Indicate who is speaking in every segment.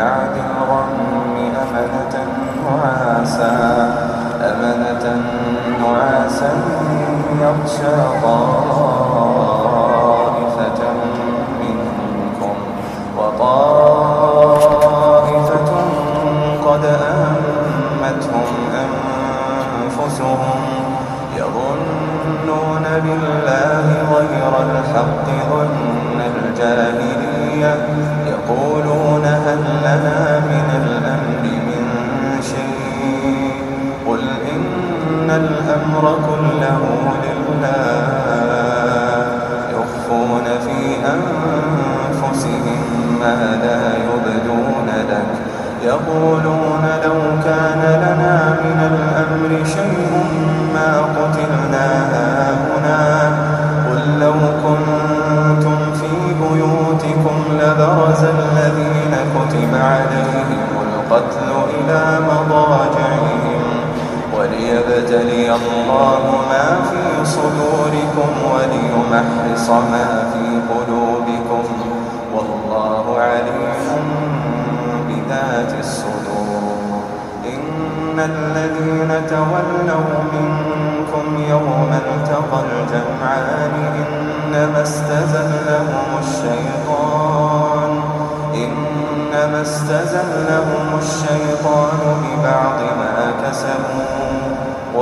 Speaker 1: بعد الغم أمنة نعاسا أمنة نعاسا يغشى طاقا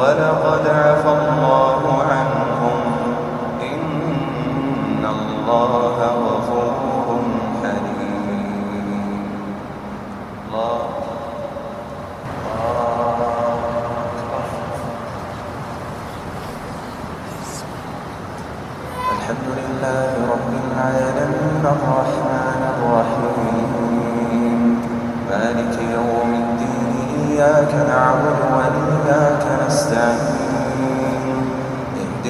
Speaker 1: ولقد عفى الله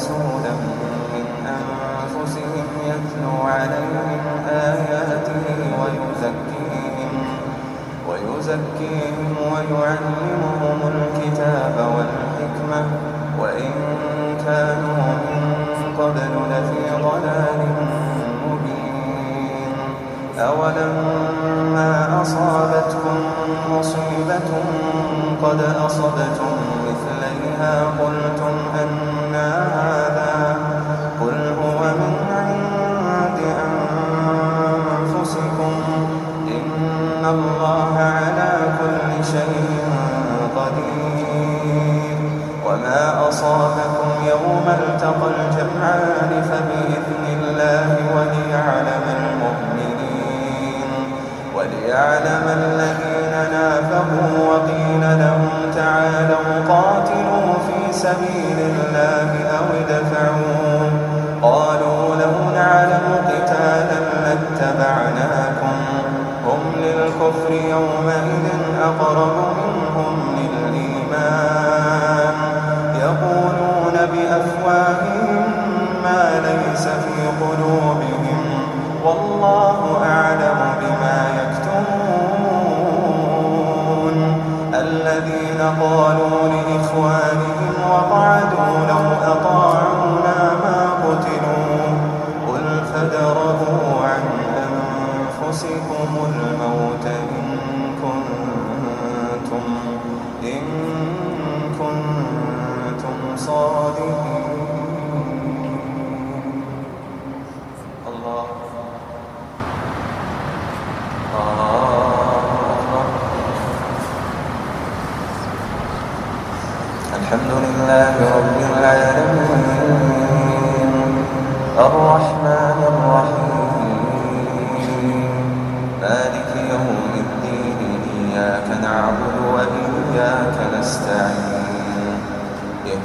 Speaker 1: رسولا من أنفسهم يتلو عليهم آياته ويزكيهم ويزكيهم ويعلمهم الكتاب والحكمة وإن كانوا من قبل لفي ضلال مبين. أولما أصابتكم مصيبة قد أصبتم مثليها قلتم ما ليس في قلوبهم؟ والله أعلم بما يكتمون. الذين قالوا لإخوانهم وقعدوا لو أطاعونا ما قتلوا. قل فادرءوا عن أنفسكم الموت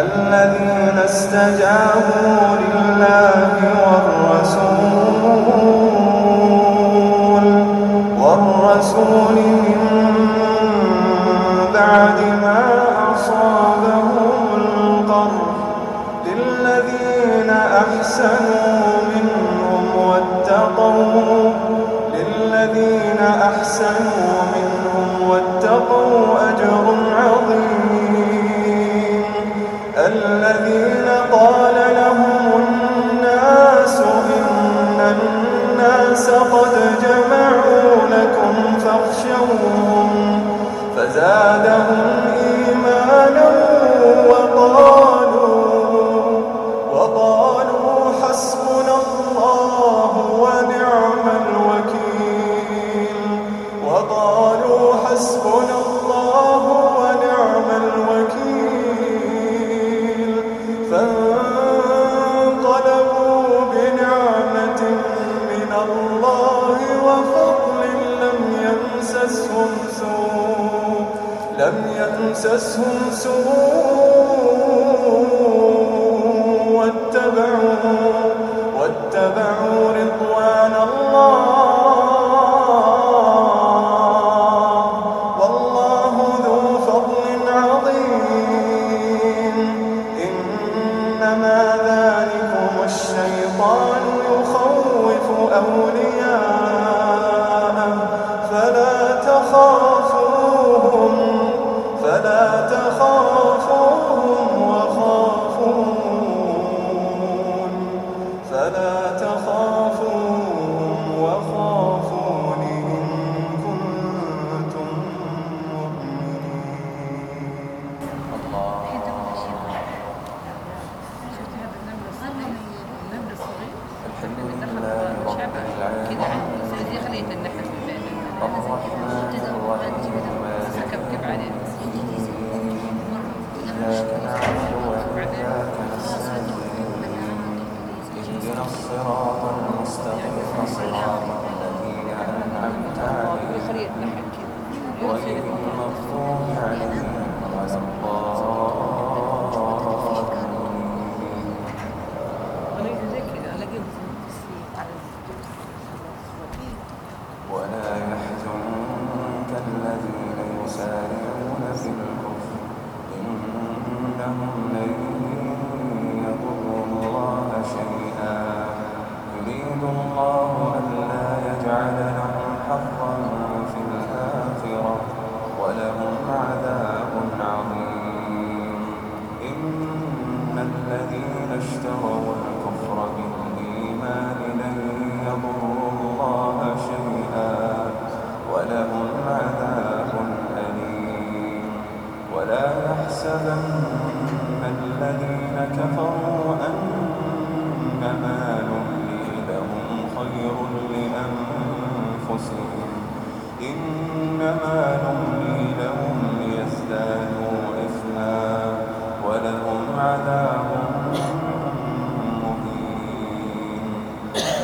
Speaker 1: الذين استجابوا لله والرسول والرسول من بعد ما أصابهم القرح للذين أحسنوا منهم واتقوا للذين أحسنوا منهم واتقوا أجر عظيم. فزادهم إيمانا وقالوا لم يمسسهم سوء واتبعوا واتبعوا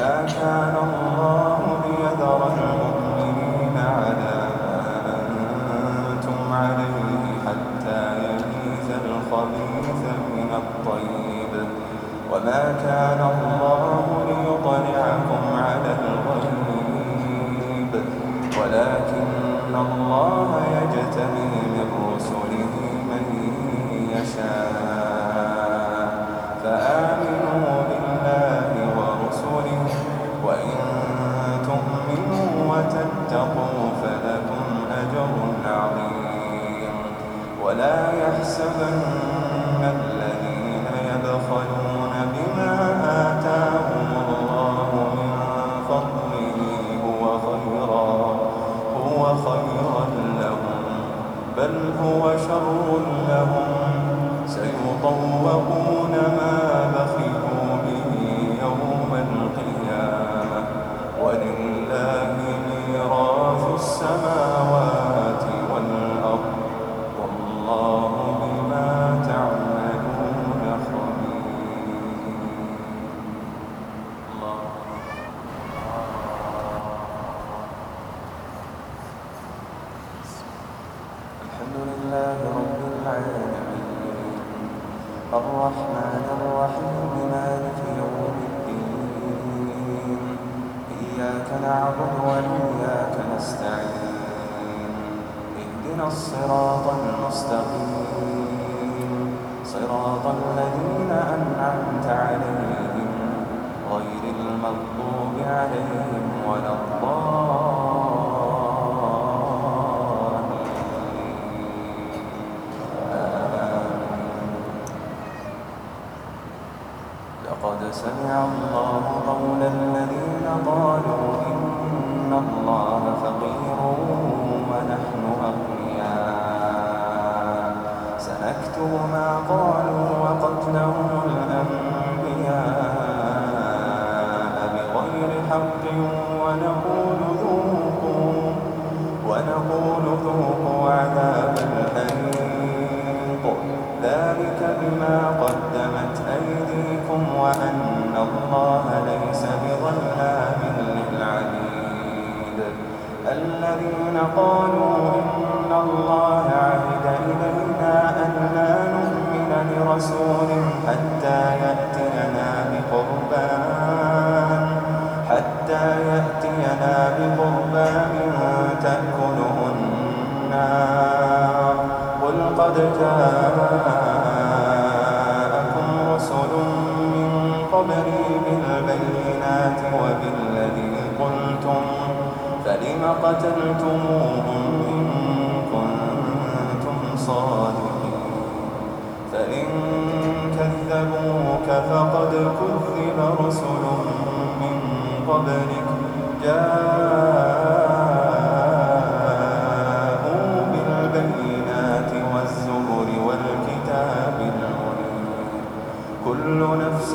Speaker 1: ما كان الله ليذر المؤمنين على ما أنتم عليه حتى يميز الخبيث من الطيب. وما كان الله سمع الله قول الذين قالوا الذين قالوا إن الله عهد إلينا أن لا نؤمن لرسول حتى يأتينا بقربان حتى يأتينا بقربان تأكله النار. قل قد جاءكم رسل قبلي بالبينات وبالذي قلتم فلم قتلتموهم رسل من قبلك جاءوا بالبينات والزبر والكتاب المنير كل نفس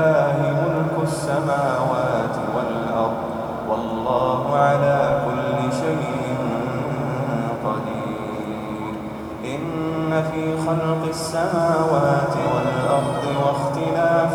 Speaker 1: لله ملك السماوات والأرض والله على كل شيء قدير. إن في خلق السماوات والأرض واختلاف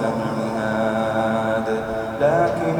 Speaker 1: سمعها لكن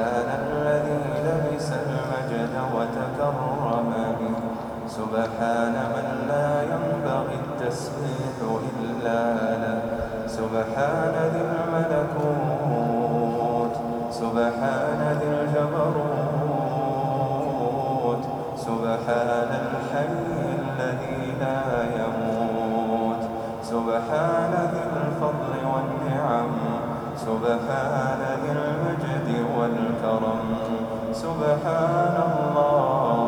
Speaker 1: سبحان الذي لبس المجد وتكرم به. سبحان من لا ينبغي التسبيح إلا له. سبحان ذي الملكوت. سبحان ذي الجبروت. سبحان الحي الذي لا يموت. سبحان ذي الفضل والنعم. سبحان ذي المجد والكرم. سبحان الله.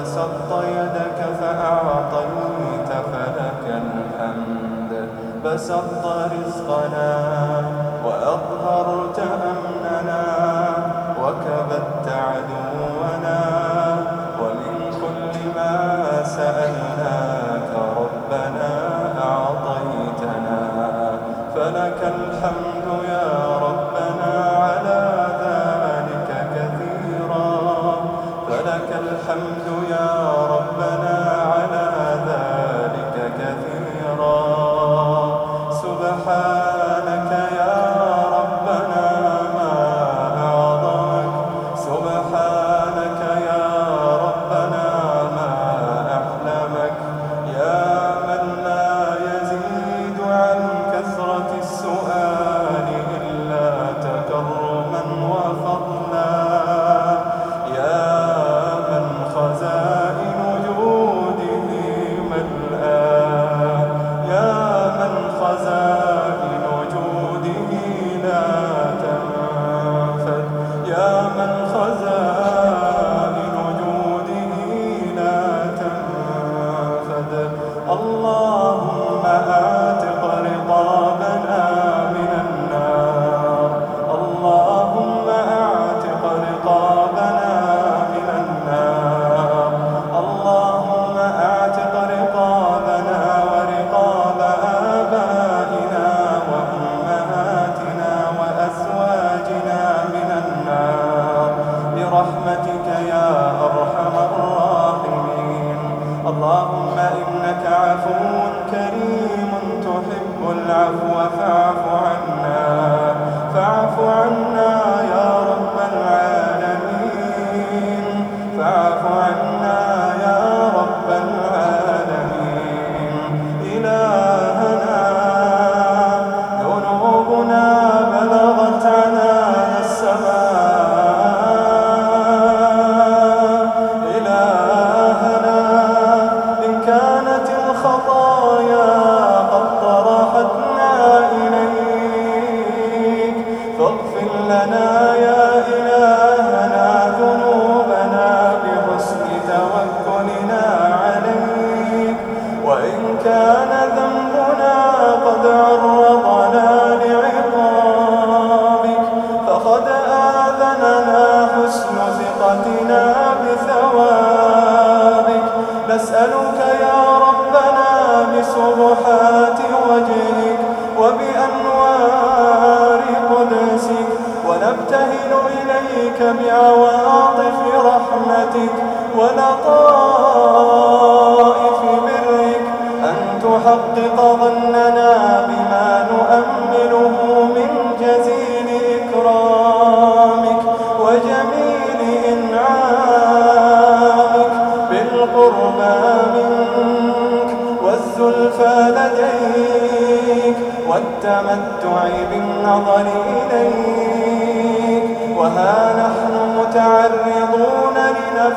Speaker 1: وبسطت يدك فأعطيت فلك الحمد. بسطت رزقنا وأظهرت أمننا وكبت عدونا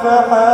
Speaker 1: لنفحات